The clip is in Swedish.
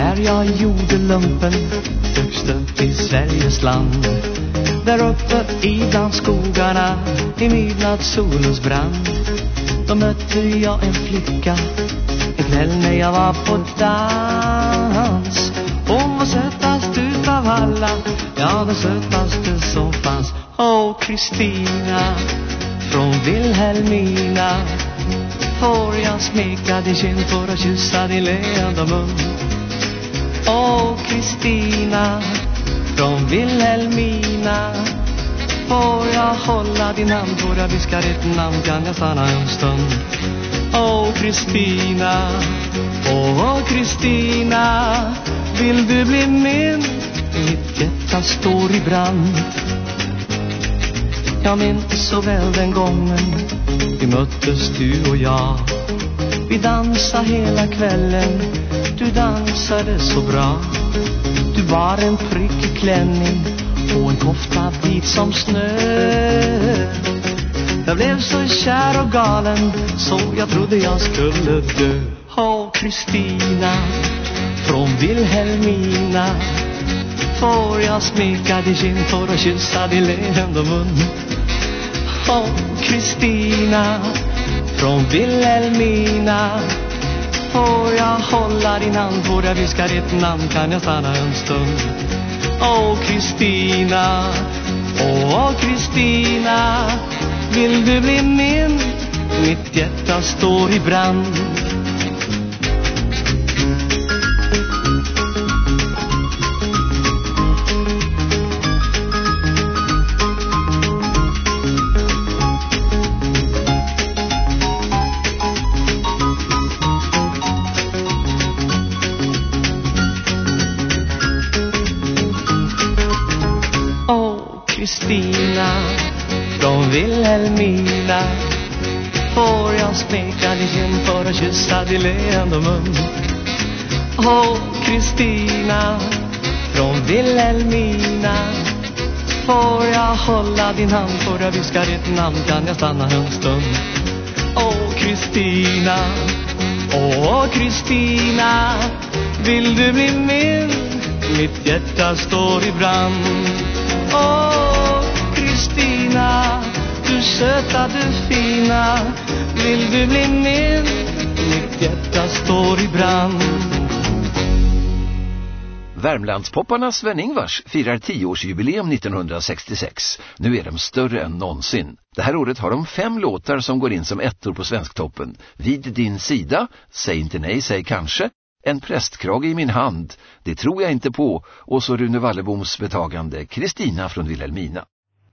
När jag gjorde lumpen högst upp i Sveriges land. Där uppe i bland skogarna i midnattssolens brand Då mötte jag en flicka en kväll när jag var på dans. Hon var sötast utav alla, ja den sötaste som fanns. Åh Kristina från Vilhelmina Får jag smeka din kind, för att kyssa din leende mun? Åh Kristina från Vilhelmina. Får jag hålla din hand, får jag viska ditt namn Kan jag stanna en stund? Åh Kristina, åh Kristina Vill du bli min? Mitt hjärta står i brand. Jag minns så väl den gången Vi möttes du och jag. Vi dansade hela kvällen. Du dansade så bra. Du var en prickig klänning Och en kofta vit som snö. Jag blev så kär och galen Så jag trodde jag skulle dö. Åh Kristina Från Vilhelmina Får jag smeka din kind för att kyssa din leende mun. Åh Kristina. Från Vilhelmina. Får jag hålla din hand Får jag viska ditt namn Kan jag stanna en stund? Åh Kristina Åh Kristina Vill du bli min? Mitt hjärta står i brand. Kristina från Vilhelmina. Får jag smeka din kind för att kyssa din leende mun? Åh Kristina från Vilhelmina. Får jag hålla din hand, får jag viska ditt namn Kan jag stanna en stund? Åh Kristina, åh Kristina Vill du bli min? Mitt hjärta står i brand. Åh Kristina Du söta, du fina Vill du bli min? Mitt hjärta står i brand Värmlandspopparna Sven-Ingvars firar 10-årsjubileum 1966. Nu är de större än någonsin. Det här året har de fem låtar som går in som ettor på Svensktoppen. Vid din sida, Säg inte nej, säg kanske, En prästkrage i min hand, Det tror jag inte på och så Rune Walleboms betagande Kristina från Vilhelmina.